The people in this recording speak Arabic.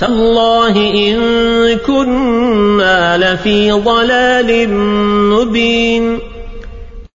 تالله إن كنا لفي ضلال مبين.